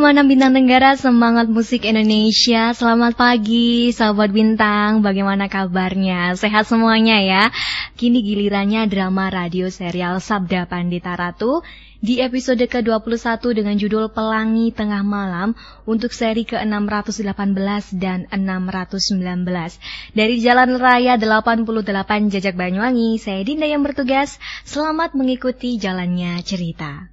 956 Bintang Tenggara Semangat Musik Indonesia. Selamat pagi sahabat Bintang. Bagaimana kabarnya? Sehat semuanya ya. Kini gilirannya drama radio serial Sabda Pandita Ratu Di episode ke-21 dengan judul Pelangi Tengah Malam Untuk seri ke-618 dan 619 Dari Jalan Raya 88 Jajak Banyuwangi Saya Dinda yang bertugas. Selamat mengikuti jalannya cerita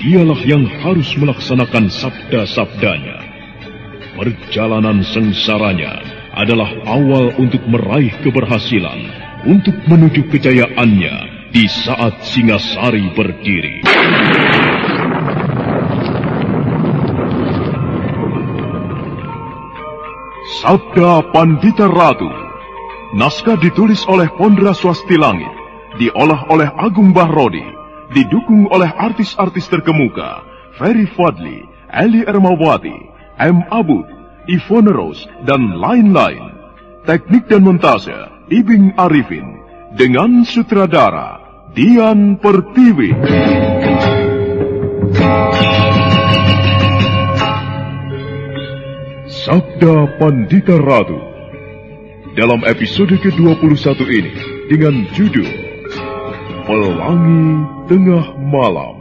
dialah yang harus melaksanakan sabda-sabdanya. Perjalanan sengsaranya adalah awal untuk meraih keberhasilan, untuk menuju kejayaannya di saat Singasari berdiri. Sabda Pandita Ratu Naskah ditulis oleh Pondra Swasti Langit Diolah oleh Agung Bahrodi Didukung oleh artis-artis terkemuka Ferry Fadli, Eli Ermawati, M. Abud, Ivone Rose, dan lain-lain. Teknik dan montase Ibing Arifin. Dengan sutradara Dian Pertiwi. Sabda Pandita Ratu. Dalam episode ke-21 ini dengan judul Pelangi Tengah Malam.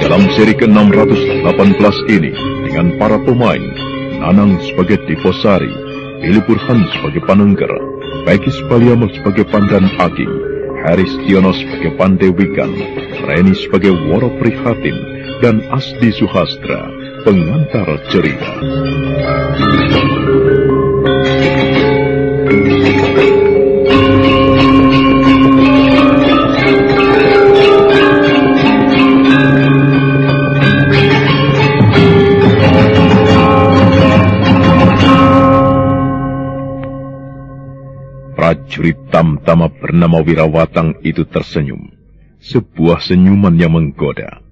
Dalam seri ke-618 ini dengan para pemain Nanang sebagai Diposari, Billy Burhan sebagai Panengger, Pegis Paliamal sebagai Pandan Aking, Haris Tiono sebagai Pandewikan, Reni sebagai Woro Prihatin, dan Asdi Suhastra, pengantar cerita. Prajurit Tamtama bernama Wirawatang itu tersenyum. Sebuah senyuman yang menggoda.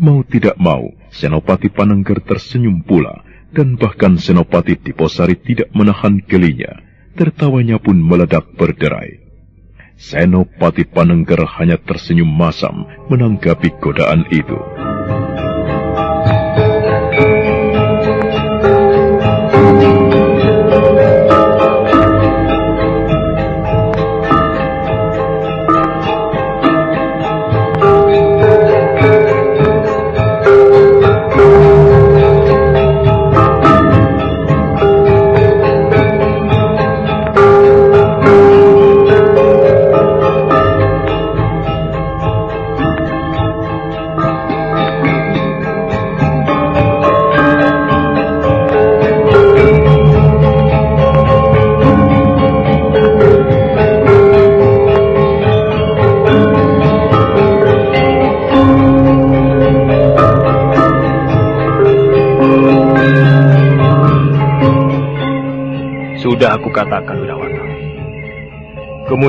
Mau tidak mau, Senopati Panengger tersenyum pula, dan bahkan Senopati Diposari tidak menahan gelinya. Tertawanya pun meledak berderai. Senopati Panengger hanya tersenyum masam menanggapi godaan itu.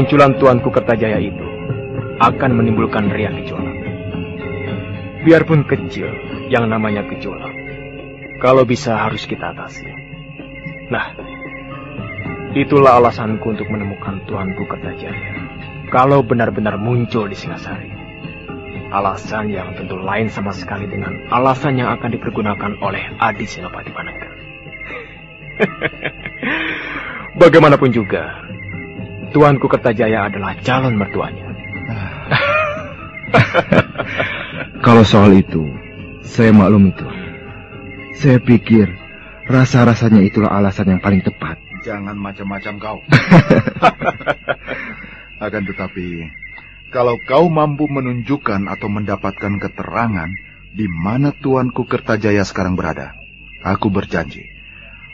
Kemunculan Tuanku Kertajaya itu akan menimbulkan riak gejolak. Biarpun kecil, yang namanya gejolak, kalau bisa harus kita atasi. Nah, itulah alasanku untuk menemukan Tuanku Kertajaya. Kalau benar-benar muncul di Singasari. Alasan yang tentu lain sama sekali dengan alasan yang akan dipergunakan oleh Adi Senopati Panengger. Bagaimanapun juga, Tuanku Kertajaya adalah calon mertuanya. Kalau soal itu, saya maklum itu. Saya pikir rasa-rasanya itulah alasan yang paling tepat. Jangan macam-macam kau. Akan tetapi, kalau kau mampu menunjukkan atau mendapatkan keterangan di mana Tuanku Kertajaya sekarang berada, aku berjanji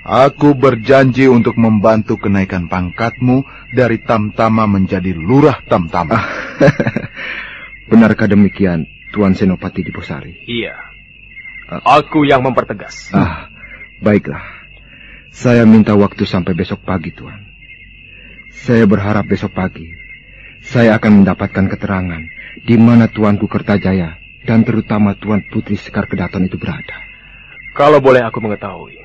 Aku berjanji untuk membantu kenaikan pangkatmu dari Tamtama menjadi lurah Tamtama. Ah, benarkah demikian, Tuan Senopati Diposari? Iya. Ah. Aku yang mempertegas. Ah, baiklah. Saya minta waktu sampai besok pagi, Tuan. Saya berharap besok pagi saya akan mendapatkan keterangan di mana Tuanku Kertajaya dan terutama Tuan Putri Sekar Kedaton itu berada. Kalau boleh aku mengetahui,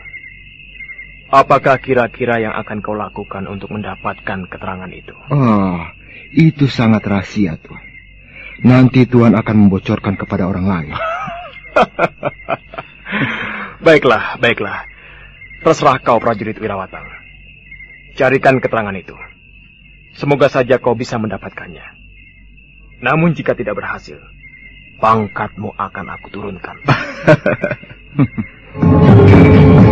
Apakah kira-kira yang akan kau lakukan untuk mendapatkan keterangan itu? Oh, itu sangat rahasia, Tuan. Nanti Tuan akan membocorkan kepada orang lain. baiklah, baiklah. Terserah kau, prajurit Wirawatang. Carikan keterangan itu. Semoga saja kau bisa mendapatkannya. Namun jika tidak berhasil, pangkatmu akan aku turunkan.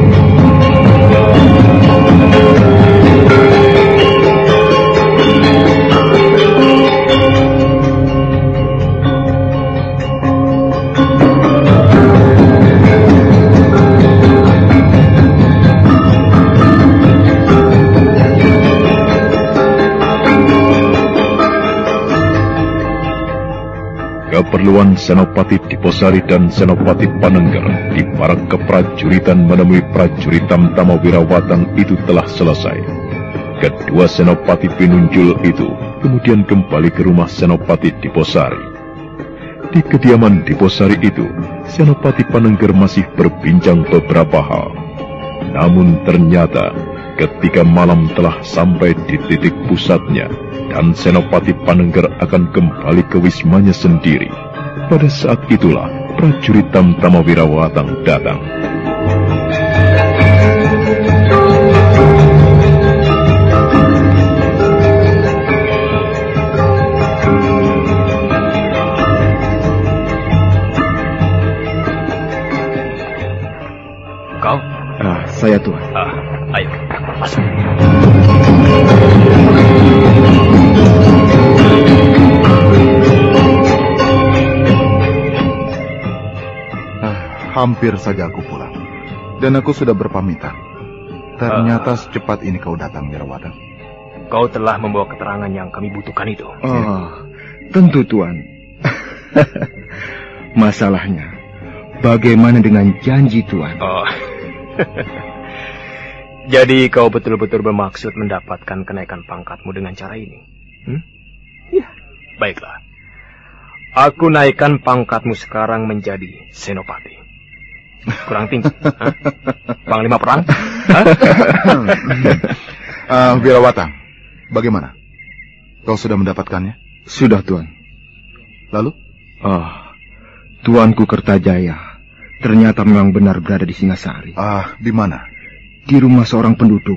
keperluan Senopati Diposari dan Senopati Panengger di para keprajuritan menemui prajurit Tamtama Wirawatang itu telah selesai. Kedua Senopati Pinunjul itu kemudian kembali ke rumah Senopati Diposari. Di kediaman Diposari itu, Senopati Panengger masih berbincang beberapa hal. Namun ternyata ketika malam telah sampai di titik pusatnya, dan Senopati Panengger akan kembali ke wismanya sendiri. Pada saat itulah prajurit Tamtama Wirawatang datang. Kau? Ah, saya Tuhan. Ah, ayo, masuk. Hampir saja aku pulang. Dan aku sudah berpamitan. Ternyata uh, secepat ini kau datang, Wirawata. Kau telah membawa keterangan yang kami butuhkan itu. Oh, tentu Tuan. Masalahnya, bagaimana dengan janji Tuan? Oh. Jadi kau betul-betul bermaksud mendapatkan kenaikan pangkatmu dengan cara ini? Hmm? Ya. Baiklah. Aku naikkan pangkatmu sekarang menjadi senopati. Kurang tinggi. Panglima perang? uh, Wirawata, bagaimana? Kau sudah mendapatkannya? Sudah, Tuan. Lalu? Ah, Tuanku Kertajaya ternyata memang benar berada di Singasari. Ah, di mana? Di rumah seorang penduduk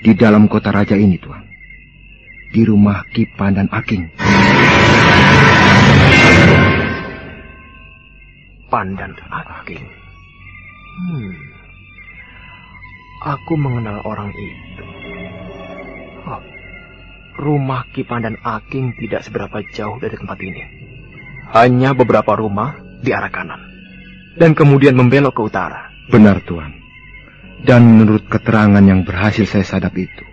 di dalam kota raja ini, Tuan. Di rumah Kipan dan Aking. Pandan Aking. Hmm. Aku mengenal orang itu. Oh, rumah Kipan dan Aking tidak seberapa jauh dari tempat ini. Hanya beberapa rumah di arah kanan. Dan kemudian membelok ke utara. Benar, Tuan. Dan menurut keterangan yang berhasil saya sadap itu,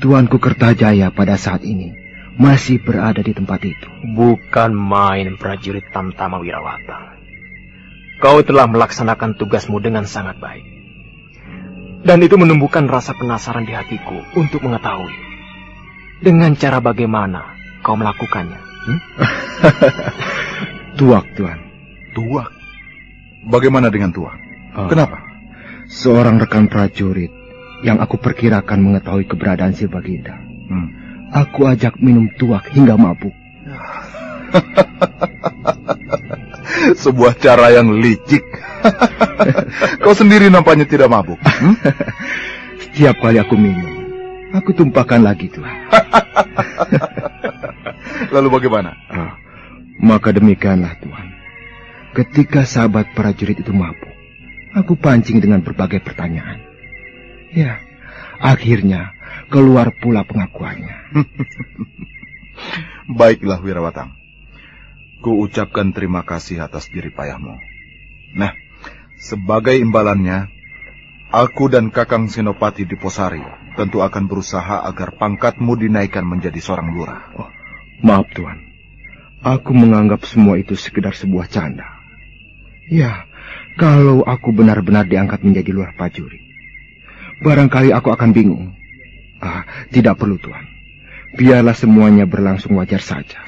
Tuanku Kertajaya pada saat ini masih berada di tempat itu. Bukan main prajurit Tamtama Wirawata. Kau telah melaksanakan tugasmu dengan sangat baik. Dan itu menumbuhkan rasa penasaran di hatiku untuk mengetahui. Dengan cara bagaimana kau melakukannya. Hmm? tuak, Tuan. Tuak? Bagaimana dengan tuak? Oh. Kenapa? Seorang rekan prajurit yang aku perkirakan mengetahui keberadaan si Baginda. Hmm. Aku ajak minum tuak hingga mabuk. Sebuah cara yang licik. Kau sendiri nampaknya tidak mabuk. Hmm? Setiap kali aku minum, aku tumpahkan lagi Tuhan. Lalu bagaimana? Oh, maka demikianlah Tuhan. Ketika sahabat prajurit itu mabuk, aku pancing dengan berbagai pertanyaan. Ya, akhirnya keluar pula pengakuannya. Baiklah Wirawatang. Ku ucapkan terima kasih atas diri payahmu. Nah, sebagai imbalannya, aku dan Kakang Senopati di Posari tentu akan berusaha agar pangkatmu dinaikkan menjadi seorang lurah. Oh, maaf Tuan, aku menganggap semua itu sekedar sebuah canda. Ya, kalau aku benar-benar diangkat menjadi lurah Pajuri, Barangkali aku akan bingung. Ah, tidak perlu, Tuan. Biarlah semuanya berlangsung wajar saja.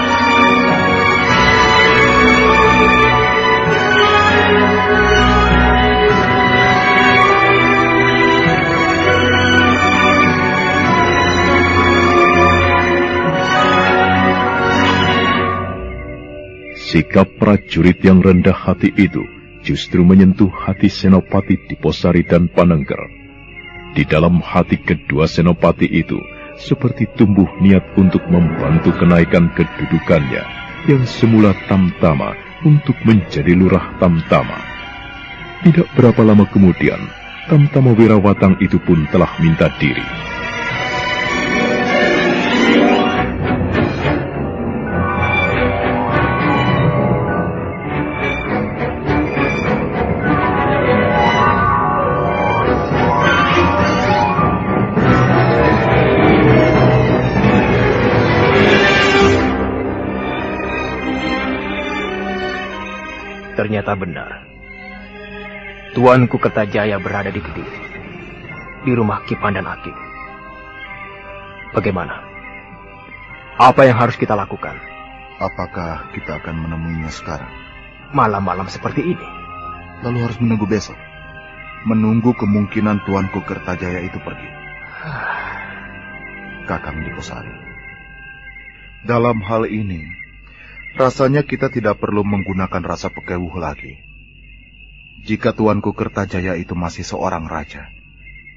Sikap prajurit yang rendah hati itu justru menyentuh hati Senopati Diposari dan Panengger. Di dalam hati kedua senopati itu seperti tumbuh niat untuk membantu kenaikan kedudukannya yang semula tamtama untuk menjadi lurah tamtama. Tidak berapa lama kemudian, tamtama wirawatang itu pun telah minta diri. Ternyata benar. Tuanku Kertajaya berada di Kediri. Di rumah Kipan dan Akim. Bagaimana? Apa yang harus kita lakukan? Apakah kita akan menemuinya sekarang? Malam-malam seperti ini. Lalu harus menunggu besok. Menunggu kemungkinan Tuanku Kertajaya itu pergi. Kakang Dikosari. Dalam hal ini, Rasanya kita tidak perlu menggunakan rasa pekewuh lagi. Jika Tuanku Kertajaya itu masih seorang raja,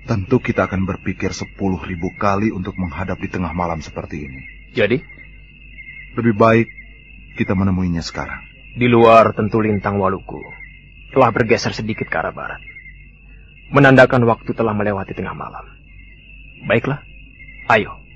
tentu kita akan berpikir sepuluh ribu kali untuk menghadap di tengah malam seperti ini. Jadi? Lebih baik kita menemuinya sekarang. Di luar tentu lintang waluku telah bergeser sedikit ke arah barat. Menandakan waktu telah melewati tengah malam. Baiklah, ayo.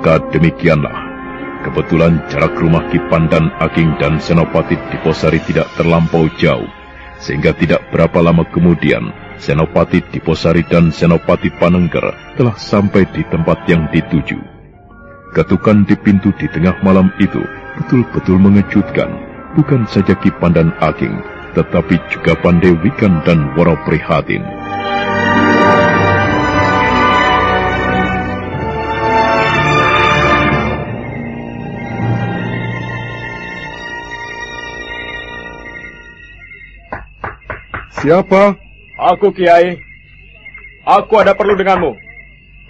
Maka demikianlah, kebetulan jarak rumah Kipan dan Aking dan Senopati di Posari tidak terlampau jauh, sehingga tidak berapa lama kemudian Senopati di Posari dan Senopati Panengger telah sampai di tempat yang dituju. Ketukan di pintu di tengah malam itu betul-betul mengejutkan bukan saja Ki Pandan Ageng, tetapi juga Pandewikan dan Woro Prihatin. Siapa? Aku Kiai. Aku ada perlu denganmu.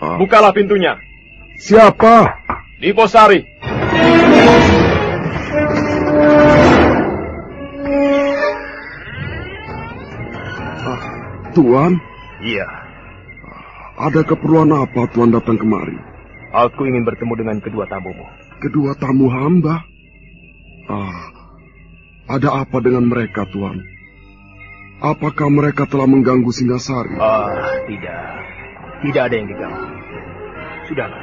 Ah. Bukalah pintunya. Siapa? Diposari. Ah, Tuan? Iya. Ada keperluan apa Tuan datang kemari? Aku ingin bertemu dengan kedua tamumu. Kedua tamu hamba? Ah, ada apa dengan mereka, Tuan? Apakah mereka telah mengganggu Singasari? Ah, tidak. Tidak ada yang diganggu. Sudahlah.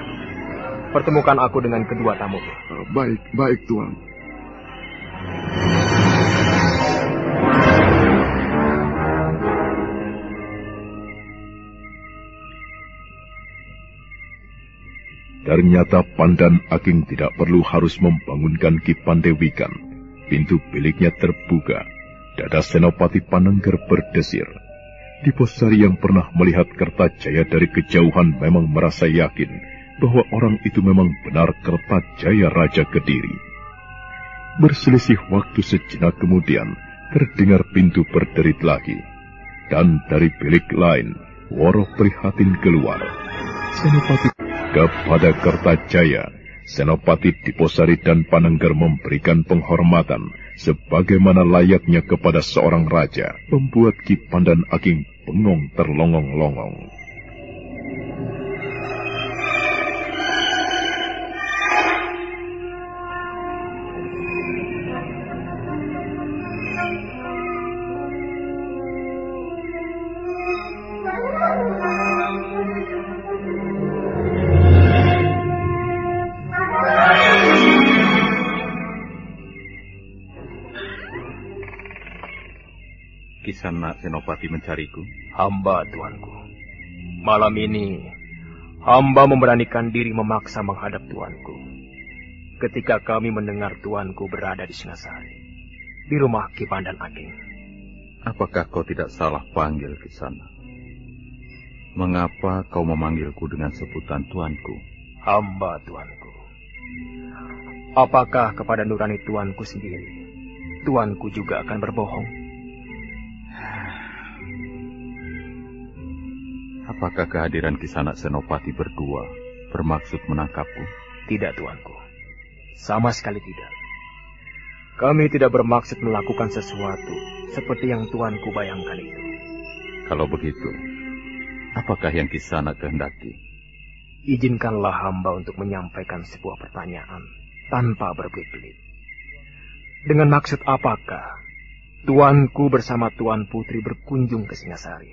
Pertemukan aku dengan kedua tamu. Uh, baik, baik, Tuan. Ternyata Pandan Aking tidak perlu harus membangunkan Ki Pandewikan. Pintu biliknya terbuka Dada Senopati Panengger berdesir. Diposari yang pernah melihat Kertajaya dari kejauhan memang merasa yakin bahwa orang itu memang benar Kertajaya Raja Kediri. Berselisih waktu sejenak kemudian, terdengar pintu berderit lagi. Dan dari bilik lain, Woro prihatin keluar. Senopati kepada Kertajaya, Senopati Diposari dan Panengger memberikan penghormatan sebagaimana layaknya kepada seorang raja, membuat Ki Pandan Aging bengong terlongong-longong. Senopati mencariku? Hamba, tuanku. Malam ini, hamba memberanikan diri memaksa menghadap tuanku. Ketika kami mendengar tuanku berada di Singasari, di rumah Kipan dan Ageng. Apakah kau tidak salah panggil ke sana? Mengapa kau memanggilku dengan sebutan tuanku? Hamba tuanku. Apakah kepada nurani tuanku sendiri, tuanku juga akan berbohong? Apakah kehadiran Kisana Senopati berdua bermaksud menangkapku? Tidak, tuanku. Sama sekali tidak. Kami tidak bermaksud melakukan sesuatu seperti yang tuanku bayangkan itu. Kalau begitu, apakah yang Kisana kehendaki? Izinkanlah hamba untuk menyampaikan sebuah pertanyaan tanpa berbelit-belit. Dengan maksud apakah Tuanku bersama Tuan Putri berkunjung ke Singasari.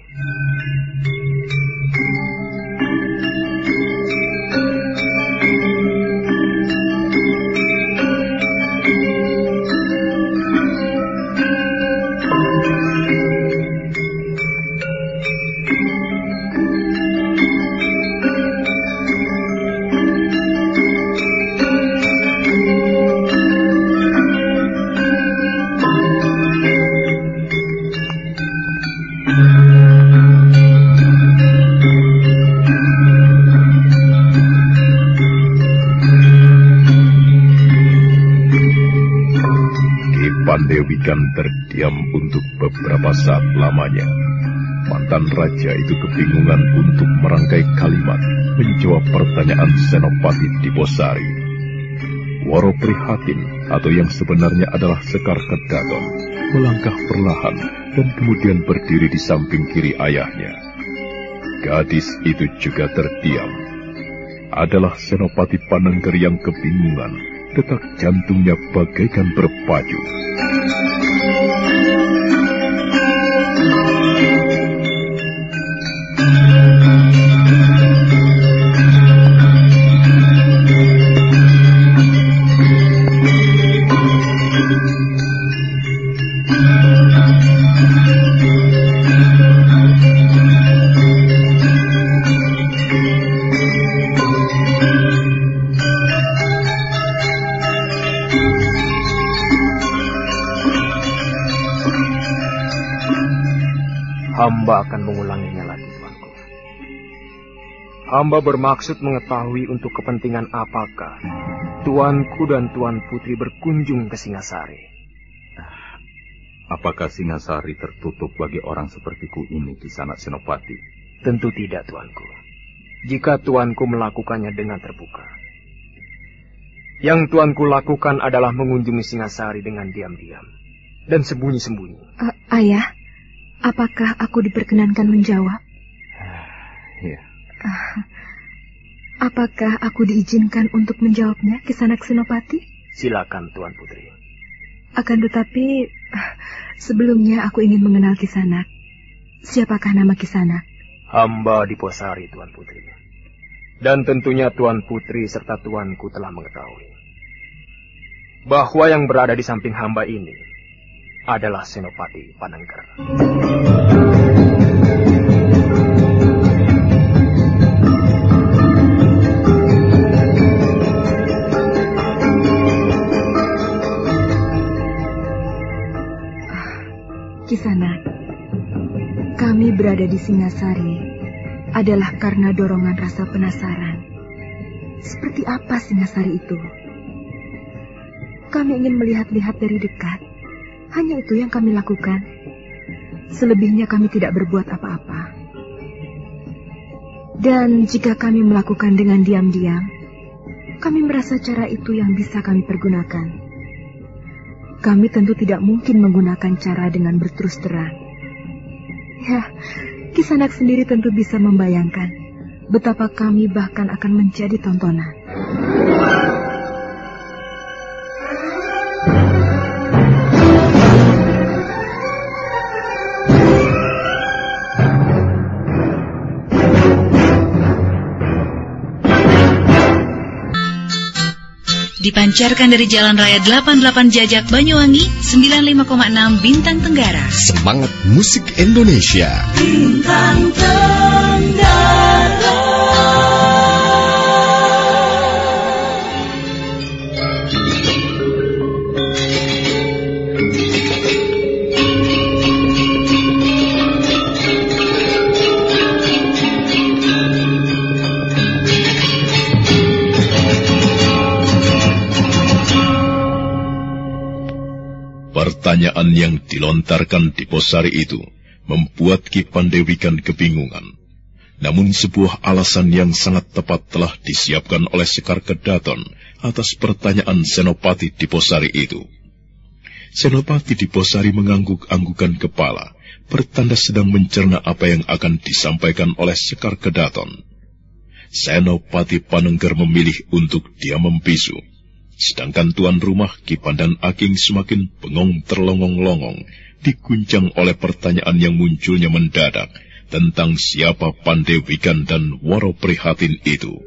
Pandewikan terdiam untuk beberapa saat lamanya. Mantan raja itu kebingungan untuk merangkai kalimat menjawab pertanyaan Senopati Diposari. Waro prihatin atau yang sebenarnya adalah Sekar Kedaton melangkah perlahan dan kemudian berdiri di samping kiri ayahnya. Gadis itu juga terdiam. Adalah Senopati Panengger yang kebingungan detak jantungnya bagaikan berpacu. Hamba bermaksud mengetahui untuk kepentingan apakah tuanku dan tuan putri berkunjung ke Singasari. Apakah Singasari tertutup bagi orang sepertiku ini di sana Senopati? Tentu tidak, tuanku. Jika tuanku melakukannya dengan terbuka. Yang tuanku lakukan adalah mengunjungi Singasari dengan diam-diam dan sembunyi-sembunyi. Uh, ayah, apakah aku diperkenankan menjawab? Uh, apakah aku diizinkan untuk menjawabnya, Kisanak Senopati? Silakan, Tuan Putri. Akan tetapi, uh, sebelumnya aku ingin mengenal Kisanak. Siapakah nama Kisanak? Hamba di Posari, Tuan Putri. Dan tentunya Tuan Putri serta Tuanku telah mengetahui bahwa yang berada di samping hamba ini adalah Senopati Panengger. Kisana, kami berada di Singasari adalah karena dorongan rasa penasaran. Seperti apa Singasari itu? Kami ingin melihat-lihat dari dekat. Hanya itu yang kami lakukan. Selebihnya kami tidak berbuat apa-apa. Dan jika kami melakukan dengan diam-diam, kami merasa cara itu yang bisa kami pergunakan. Kami tentu tidak mungkin menggunakan cara dengan berterus terang. Ya, Kisanak sendiri tentu bisa membayangkan betapa kami bahkan akan menjadi tontonan. Dipancarkan dari Jalan Raya 88 Jajak Banyuwangi 95,6 Bintang Tenggara. Semangat musik Indonesia. Bintang Tenggara. Pertanyaan yang dilontarkan di Posari itu membuat Ki Pandewikan kebingungan. Namun sebuah alasan yang sangat tepat telah disiapkan oleh Sekar Kedaton atas pertanyaan Senopati di Posari itu. Senopati di Posari mengangguk-anggukan kepala, bertanda sedang mencerna apa yang akan disampaikan oleh Sekar Kedaton. Senopati Panengger memilih untuk dia membisu Sedangkan tuan rumah Kipan dan Aking semakin bengong terlongong-longong, diguncang oleh pertanyaan yang munculnya mendadak tentang siapa Pandewikan dan Waro Prihatin itu.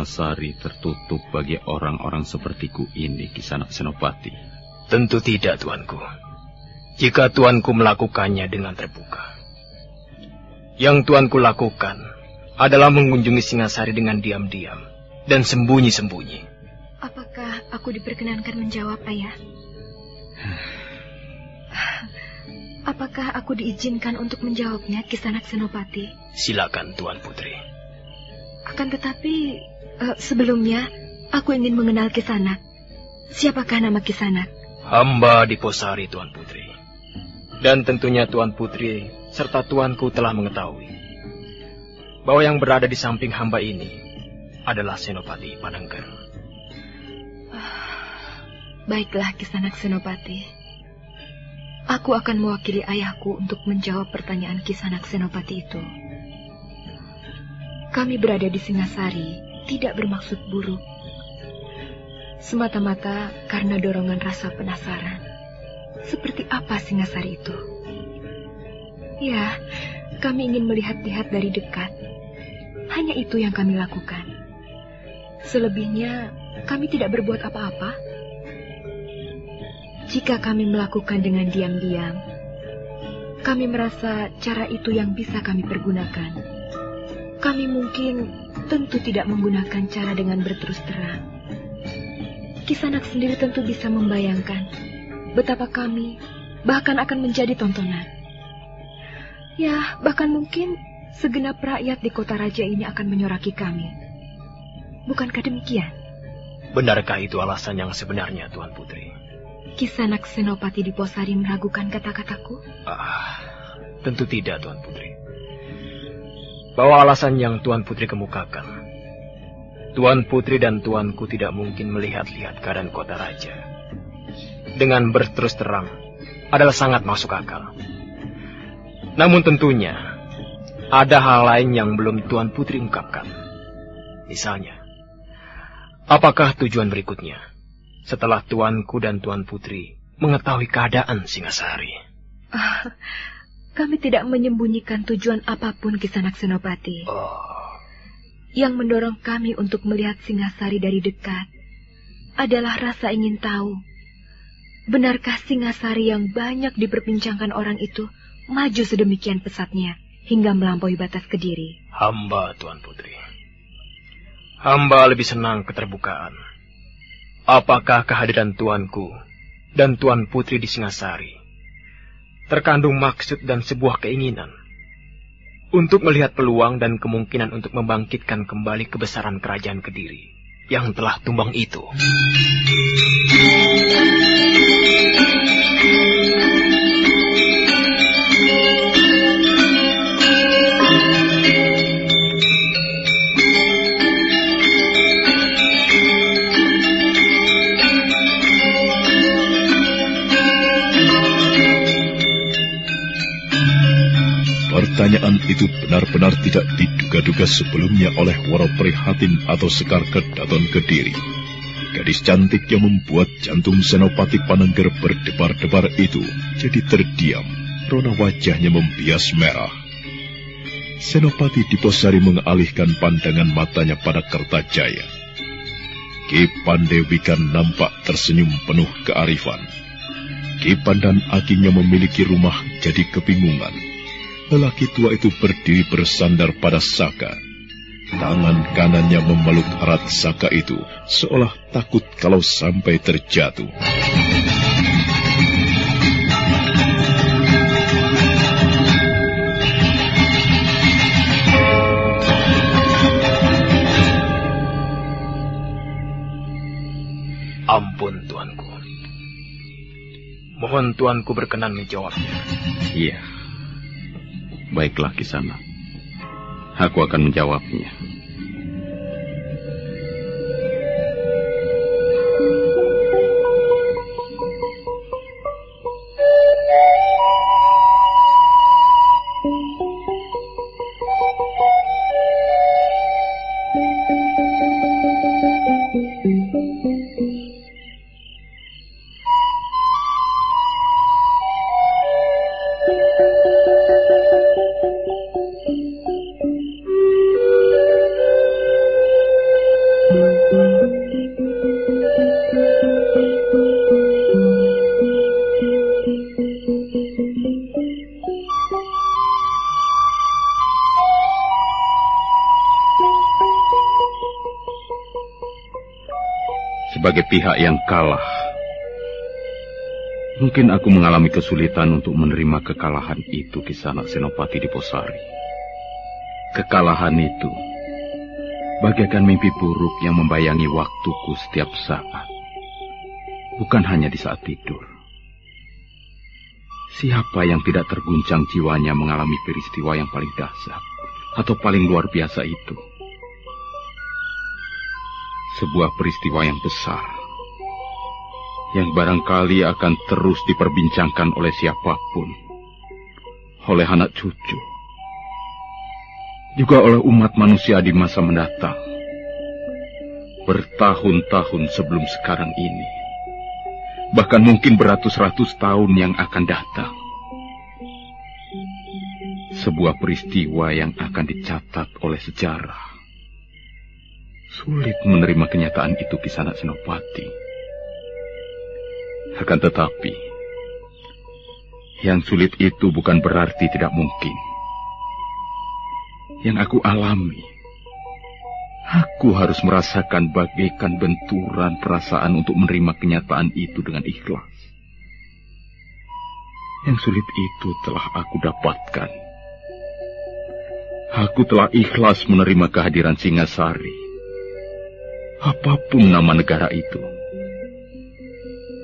Singasari tertutup bagi orang-orang sepertiku ini, Kisanak Senopati? Tentu tidak, tuanku. Jika tuanku melakukannya dengan terbuka. Yang tuanku lakukan adalah mengunjungi Singasari dengan diam-diam dan sembunyi-sembunyi. Apakah aku diperkenankan menjawab, Ayah? Apakah aku diizinkan untuk menjawabnya, Kisanak Senopati? Silakan, Tuan Putri. Akan tetapi, uh, sebelumnya, aku ingin mengenal Kisanak. Siapakah nama Kisanak? Hamba di Posari, Tuan Putri. Dan tentunya Tuan Putri serta Tuanku telah mengetahui bahwa yang berada di samping hamba ini adalah Senopati Panangger. Baiklah, Kisanak Senopati. Aku akan mewakili ayahku untuk menjawab pertanyaan Kisanak Senopati itu. Kami berada di Singasari tidak bermaksud buruk. Semata-mata karena dorongan rasa penasaran. Seperti apa Singasari itu? Ya, kami ingin melihat-lihat dari dekat. Hanya itu yang kami lakukan. Selebihnya, kami tidak berbuat apa-apa. Jika kami melakukan dengan diam-diam, kami merasa cara itu yang bisa kami pergunakan. Kami mungkin tentu tidak menggunakan cara dengan berterus terang. Kisanak sendiri tentu bisa membayangkan betapa kami bahkan akan menjadi tontonan. Ya, bahkan mungkin segenap rakyat di kota raja ini akan menyoraki kami. Bukankah demikian? Benarkah itu alasan yang sebenarnya, Tuan Putri? Kisanak Senopati di Posari meragukan kata-kataku? Ah, tentu tidak, Tuan Putri. Bahwa alasan yang Tuan Putri kemukakan, Tuan Putri dan Tuanku tidak mungkin melihat-lihat keadaan kota raja. Dengan berterus terang, adalah sangat masuk akal. Namun tentunya, ada hal lain yang belum Tuan Putri ungkapkan. Misalnya, apakah tujuan berikutnya setelah Tuanku dan Tuan Putri mengetahui keadaan Singasari? Kami tidak menyembunyikan tujuan apa pun Kisanak Senopati. Oh. Yang mendorong kami untuk melihat Singasari dari dekat adalah rasa ingin tahu. Benarkah Singasari yang banyak diperbincangkan orang itu maju sedemikian pesatnya hingga melampaui batas kediri? Hamba, Tuan Putri. Hamba lebih senang keterbukaan. Apakah kehadiran Tuanku dan Tuan Putri di Singasari terkandung maksud dan sebuah keinginan untuk melihat peluang dan kemungkinan untuk membangkitkan kembali kebesaran kerajaan Kediri yang telah tumbang itu. Pertanyaan itu benar-benar tidak diduga-duga sebelumnya oleh Waro Prihatin atau Sekar Kedaton Kediri. Gadis cantik yang membuat jantung Senopati Panengger berdebar-debar itu jadi terdiam. Rona wajahnya membias merah. Senopati Diposari mengalihkan pandangan matanya pada Kertajaya. Ki Pandewikan nampak tersenyum penuh kearifan. Ki Pandan Akinya memiliki rumah jadi kebingungan Lelaki tua itu berdiri bersandar pada Saka. Tangan kanannya memeluk erat Saka itu, seolah takut kalau sampai terjatuh. Ampun, tuanku. Mohon tuanku berkenan menjawabnya. Iya. Baiklah kisana. Aku akan menjawabnya. Sebagai pihak yang kalah. Mungkin aku mengalami kesulitan untuk menerima kekalahan itu kisah Senopati di Posari. Kekalahan itu bagaikan mimpi buruk yang membayangi waktuku setiap saat. bukan hanya di saat tidur. Siapa yang tidak terguncang jiwanya mengalami peristiwa yang paling dahsyat atau paling luar biasa itu? Sebuah peristiwa yang besar, yang barangkali akan terus diperbincangkan oleh siapa pun, oleh anak cucu, juga oleh umat manusia di masa mendatang, bertahun-tahun sebelum sekarang ini bahkan mungkin beratus-ratus tahun yang akan datang. Sebuah peristiwa yang akan dicatat oleh sejarah. Sulit menerima kenyataan itu kisah Senopati. Akan tetapi, yang sulit itu bukan berarti tidak mungkin. Yang aku alami Aku harus merasakan bagaikan benturan perasaan untuk menerima kenyataan itu dengan ikhlas. Yang sulit itu telah aku dapatkan. Aku telah ikhlas menerima kehadiran Singasari. Apa pun nama negara itu.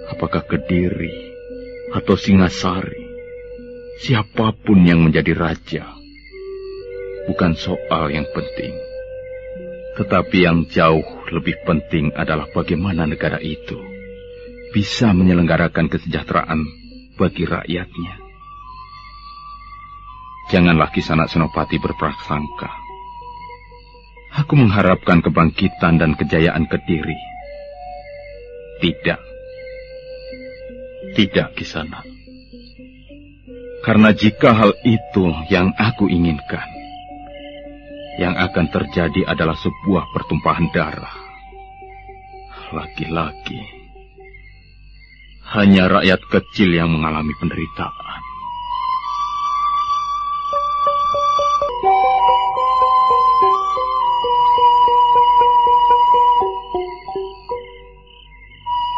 Apakah Kediri atau Singasari. Siapa pun yang menjadi raja. Bukan soal yang penting. Tetapi yang jauh lebih penting adalah bagaimana negara itu bisa menyelenggarakan kesejahteraan bagi rakyatnya. Janganlah kisanak Senopati berprasangka. Aku mengharapkan kebangkitan dan kejayaan Kediri. Tidak. Tidak, Kisanak. Karena jika hal itu yang aku inginkan, yang akan terjadi adalah sebuah pertumpahan darah. Laki-laki. Hanya rakyat kecil yang mengalami penderitaan.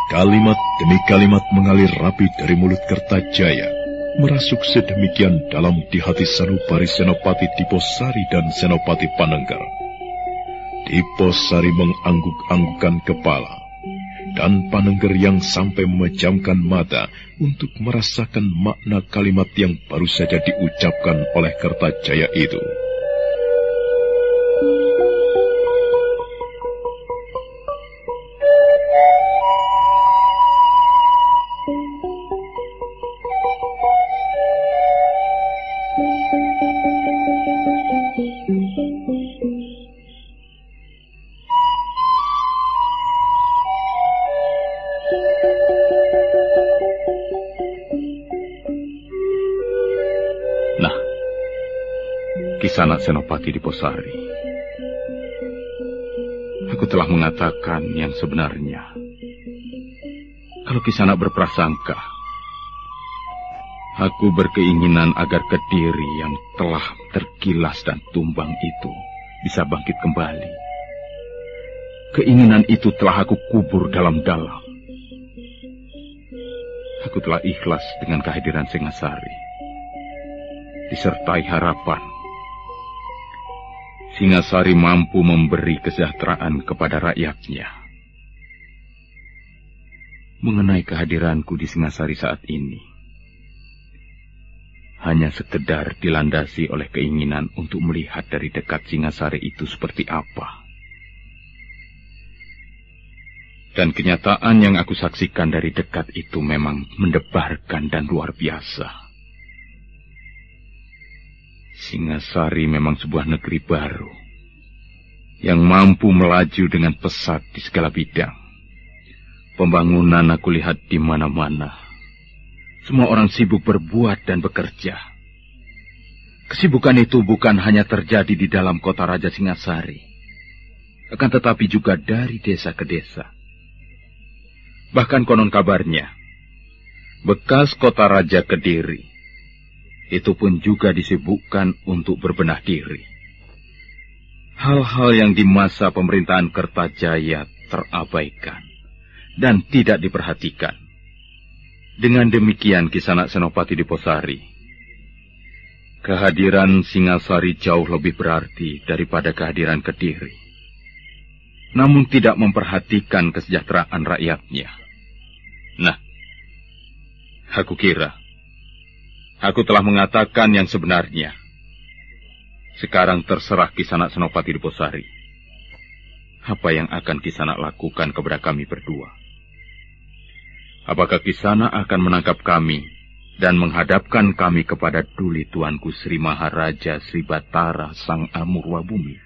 Kalimat demi kalimat mengalir rapi dari mulut Kertajaya merasuk sedemikian dalam di hati Sanubari Senopati Diposari dan Senopati Panengger. Diposari mengangguk-anggukan kepala, dan Panengger yang sampai memejamkan mata untuk merasakan makna kalimat yang baru saja diucapkan oleh Kertajaya itu. Senopati di Posari. Aku telah mengatakan yang sebenarnya. Kalau Kisana berprasangka, aku berkeinginan agar Kediri yang telah terkilas dan tumbang itu bisa bangkit kembali. Keinginan itu telah aku kubur dalam-dalam. Aku telah ikhlas dengan kehadiran Singasari. Disertai harapan Singasari mampu memberi kesejahteraan kepada rakyatnya. Mengenai kehadiranku di Singasari saat ini, hanya sekedar dilandasi oleh keinginan untuk melihat dari dekat Singasari itu seperti apa. Dan kenyataan yang aku saksikan dari dekat itu memang mendebarkan dan luar biasa. Singasari memang sebuah negeri baru yang mampu melaju dengan pesat di segala bidang. Pembangunan aku lihat di mana-mana. Semua orang sibuk berbuat dan bekerja. Kesibukan itu bukan hanya terjadi di dalam kota Raja Singasari, akan tetapi juga dari desa ke desa. Bahkan konon kabarnya, bekas kota Raja Kediri itu pun juga disibukkan untuk berbenah diri. Hal-hal yang di masa pemerintahan Kertajaya terabaikan dan tidak diperhatikan. Dengan demikian kisanak Senopati di Posari, kehadiran Singasari jauh lebih berarti daripada kehadiran Kediri. Namun tidak memperhatikan kesejahteraan rakyatnya. Nah, aku kira aku telah mengatakan yang sebenarnya. Sekarang terserah Kisanak Senopati Diposari. Apa yang akan Kisanak lakukan kepada kami berdua? Apakah Kisanak akan menangkap kami dan menghadapkan kami kepada Duli Tuanku Sri Maharaja Sri Batara Sang Amurwa Bumi?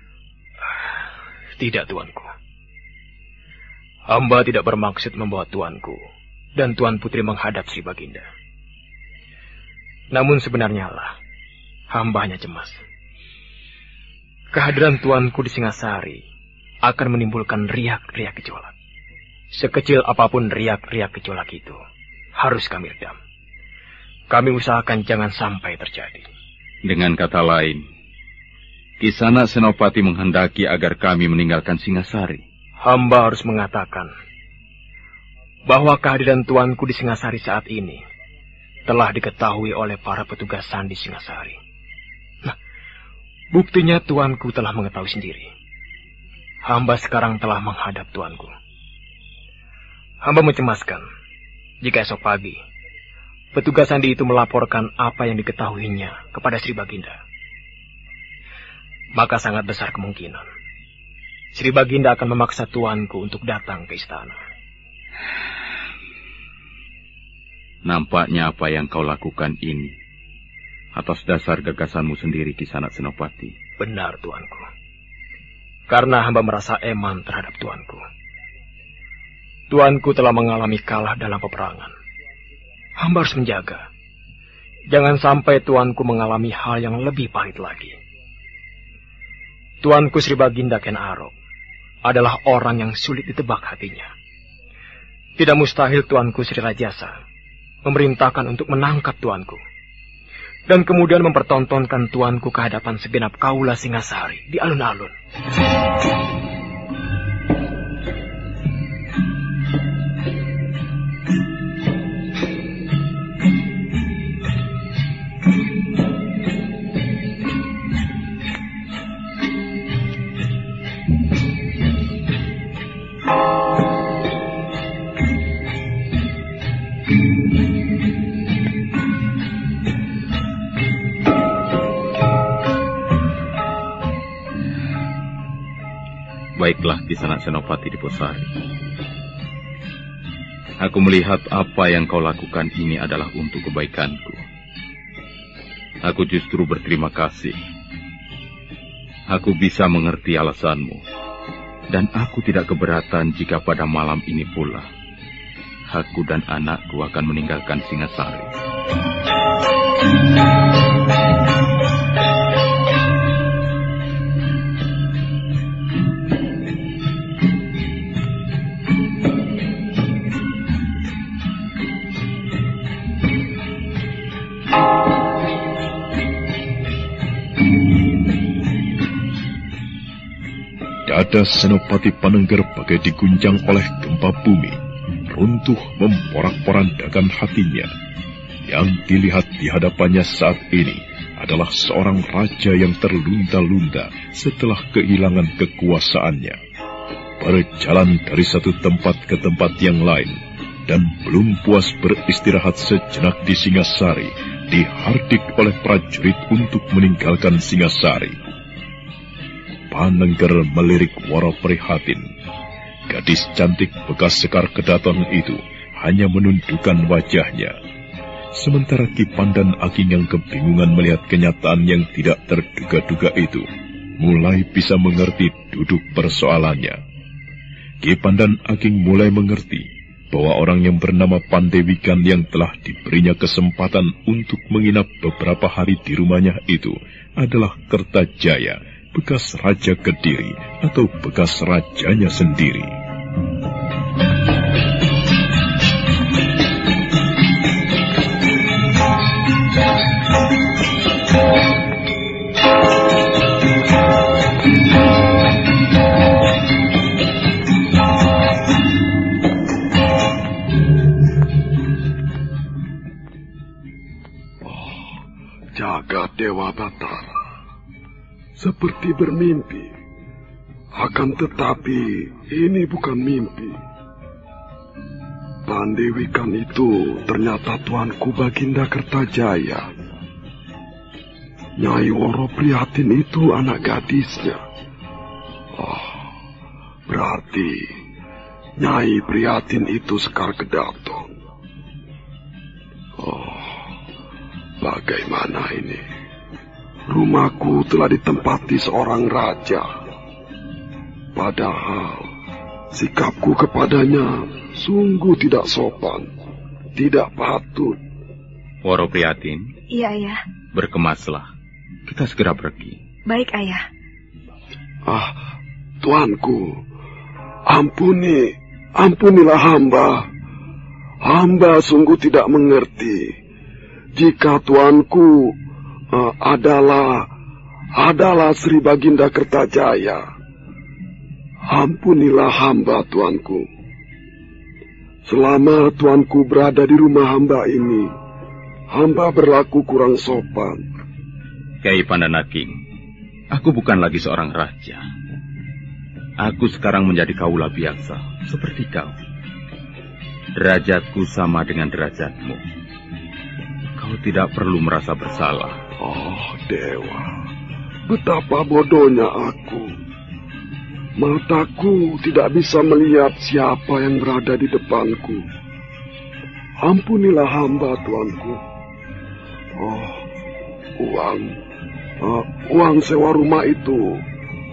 Tidak, Tuanku. Hamba tidak bermaksud membawa Tuanku dan Tuan Putri menghadap Sri Baginda. Namun sebenarnya lah, hamba hanya cemas. Kehadiran tuanku di Singasari akan menimbulkan riak-riak gejolak. Sekecil apa pun riak-riak gejolak itu, harus kami redam. Kami usahakan jangan sampai terjadi. Dengan kata lain, Kisana Senopati menghendaki agar kami meninggalkan Singasari. Hamba harus mengatakan bahwa kehadiran tuanku di Singasari saat ini telah diketahui oleh para petugas sandi Singasari. Buktinya tuanku telah mengetahui sendiri. Hamba sekarang telah menghadap tuanku. Hamba mencemaskan jika esok pagi petugas sandi itu melaporkan apa yang diketahuinya kepada Sri Baginda. Maka sangat besar kemungkinan Sri Baginda akan memaksa tuanku untuk datang ke istana. Nampaknya apa yang kau lakukan ini atas dasar gagasanmu sendiri di sana Senopati. Benar, Tuanku. Karena hamba merasa eman terhadap Tuanku. Tuanku telah mengalami kalah dalam peperangan. Hamba harus menjaga. Jangan sampai Tuanku mengalami hal yang lebih pahit lagi. Tuanku Sri Baginda Ken Arok adalah orang yang sulit ditebak hatinya. Tidak mustahil Tuanku Sri Rajasa memerintahkan untuk menangkap Tuanku dan kemudian mempertontonkan tuanku ke hadapan segenap kaula Singasari di alun-alun. Baiklah di sana Senopati di Posari. Aku melihat apa yang kau lakukan ini adalah untuk kebaikanku. Aku justru berterima kasih. Aku bisa mengerti alasanmu. Dan aku tidak keberatan jika pada malam ini pula, aku dan anakku akan meninggalkan Singasari. Dada Senopati Panengger bagai diguncang oleh gempa bumi, runtuh memporak-porandakan hatinya. Yang dilihat di hadapannya saat ini adalah seorang raja yang terlunta-lunta setelah kehilangan kekuasaannya. Berjalan dari satu tempat ke tempat yang lain, dan belum puas beristirahat sejenak di Singasari, dihardik oleh prajurit untuk meninggalkan Singasari. Panengger melirik waro prihatin. Gadis cantik bekas sekar kedaton itu hanya menundukkan wajahnya. Sementara Kipan dan Aking yang kebingungan melihat kenyataan yang tidak terduga-duga itu, mulai bisa mengerti duduk persoalannya. Kipan dan Aking mulai mengerti bahwa orang yang bernama Pandewikan yang telah diberinya kesempatan untuk menginap beberapa hari di rumahnya itu adalah Kertajaya bekas Raja Kediri atau bekas rajanya sendiri. Jaga Dewa Batara seperti bermimpi. Akan tetapi ini bukan mimpi. Pandewikan itu ternyata tuanku Baginda Kertajaya. Nyai Woro Prihatin itu anak gadisnya. Oh, berarti Nyai Prihatin itu Sekar Kedaton. Oh, bagaimana ini? Rumahku telah ditempati seorang raja. Padahal sikapku kepadanya Sungguh tidak sopan. Tidak patut. Woro Prihatin. Iya, ayah. Berkemaslah. Kita segera pergi. Baik, ayah. Ah, tuanku. Ampuni. Ampunilah hamba. Hamba sungguh tidak mengerti. Jika tuanku uh, adalah adalah Sri Baginda Kertajaya. Ampunilah hamba tuanku. Selama tuanku berada di rumah hamba ini, hamba berlaku kurang sopan. Kiai Pandanaking, aku bukan lagi seorang raja. Aku sekarang menjadi kaula biasa, seperti kau. Derajatku sama dengan derajatmu. Kau tidak perlu merasa bersalah. Oh, Dewa. Betapa bodohnya aku. Mataku tidak bisa melihat siapa yang berada di depanku. Ampunilah hamba, tuanku. Oh, uang, uh, uang sewa rumah itu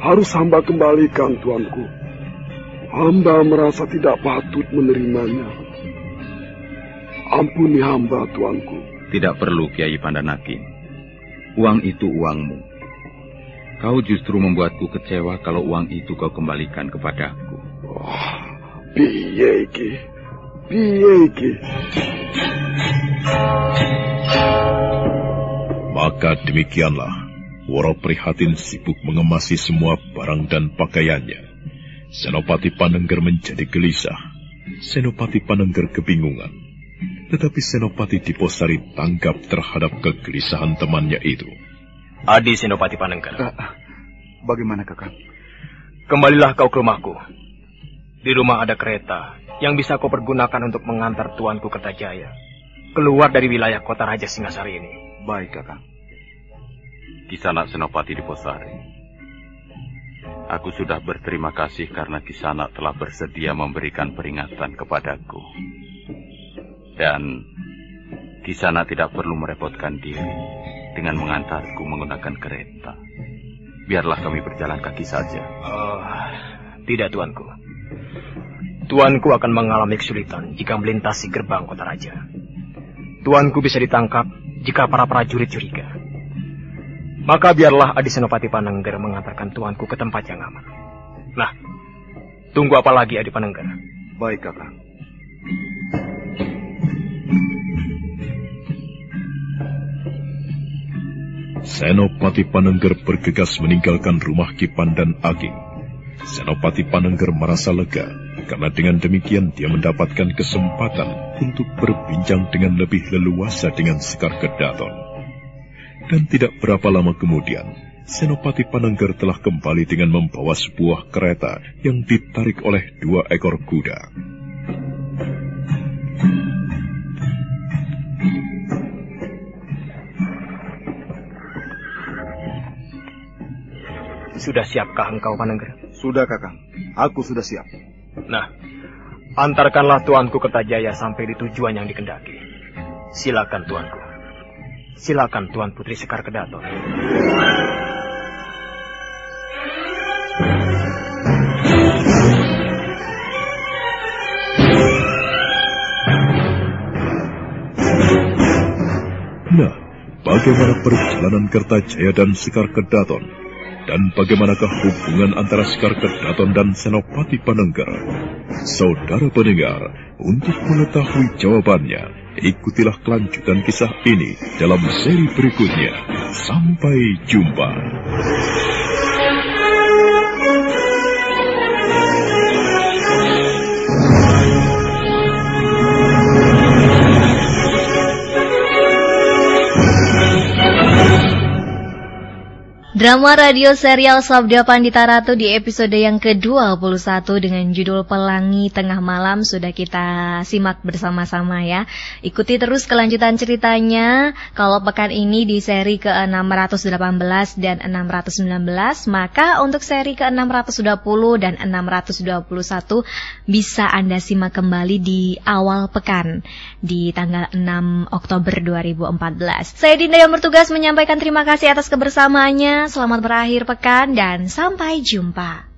harus hamba kembalikan, tuanku. Hamba merasa tidak patut menerimanya. Ampuni hamba, tuanku. Tidak perlu, Kiai Pandanakin. Uang itu uangmu. Kau justru membuatku kecewa kalau uang itu kau kembalikan kepadaku. Oh, piye iki? Piye iki? Maka demikianlah, Woro Prihatin sibuk mengemasi semua barang dan pakaiannya. Senopati Panengger menjadi gelisah. Senopati Panengger kebingungan. Tetapi Senopati Diposari tanggap terhadap kegelisahan temannya itu. Adi Senopati Panengger. Uh, bagaimana kakak? Kembalilah kau ke rumahku. Di rumah ada kereta yang bisa kau pergunakan untuk mengantar tuanku Kertajaya keluar dari wilayah kota Raja Singasari ini. Baik kakak. Kisanak Senopati di Posari. Aku sudah berterima kasih karena Kisanak telah bersedia memberikan peringatan kepadaku. Dan Kisanak tidak perlu merepotkan diri dengan mengantarku menggunakan kereta. Biarlah kami berjalan kaki saja. Oh, tidak, tuanku. Tuanku akan mengalami kesulitan jika melintasi gerbang kota raja. Tuanku bisa ditangkap jika para prajurit curiga. Maka biarlah Adi Senopati Panengger mengantarkan tuanku ke tempat yang aman. Nah, tunggu apa lagi Adi Panengger? Baik, kakak. Senopati Panengger bergegas meninggalkan rumah Kipan dan Aging. Senopati Panengger merasa lega karena dengan demikian dia mendapatkan kesempatan untuk berbincang dengan lebih leluasa dengan Sekar Kedaton. Dan tidak berapa lama kemudian, Senopati Panengger telah kembali dengan membawa sebuah kereta yang ditarik oleh dua ekor kuda. Sudah siapkah engkau, Panengger? Sudah, Kakang. Aku sudah siap. Nah, antarkanlah tuanku ke Tajaya sampai di tujuan yang dikendaki. Silakan tuanku. Silakan Tuan Putri Sekar Kedaton. Nah, bagaimana perjalanan Kertajaya dan Sekar Kedaton dan bagaimanakah hubungan antara Sekar Kedaton dan Senopati Panengger? Saudara pendengar, untuk mengetahui jawabannya, ikutilah kelanjutan kisah ini dalam seri berikutnya. Sampai jumpa. Drama radio serial Sabda Pandita Ratu di episode yang ke-21 dengan judul Pelangi Tengah Malam sudah kita simak bersama-sama ya. Ikuti terus kelanjutan ceritanya. Kalau pekan ini di seri ke-618 dan 619, maka untuk seri ke-620 dan 621 bisa Anda simak kembali di awal pekan di tanggal 6 Oktober 2014. Saya Dinda yang bertugas menyampaikan terima kasih atas kebersamaannya. Selamat berakhir pekan dan sampai jumpa.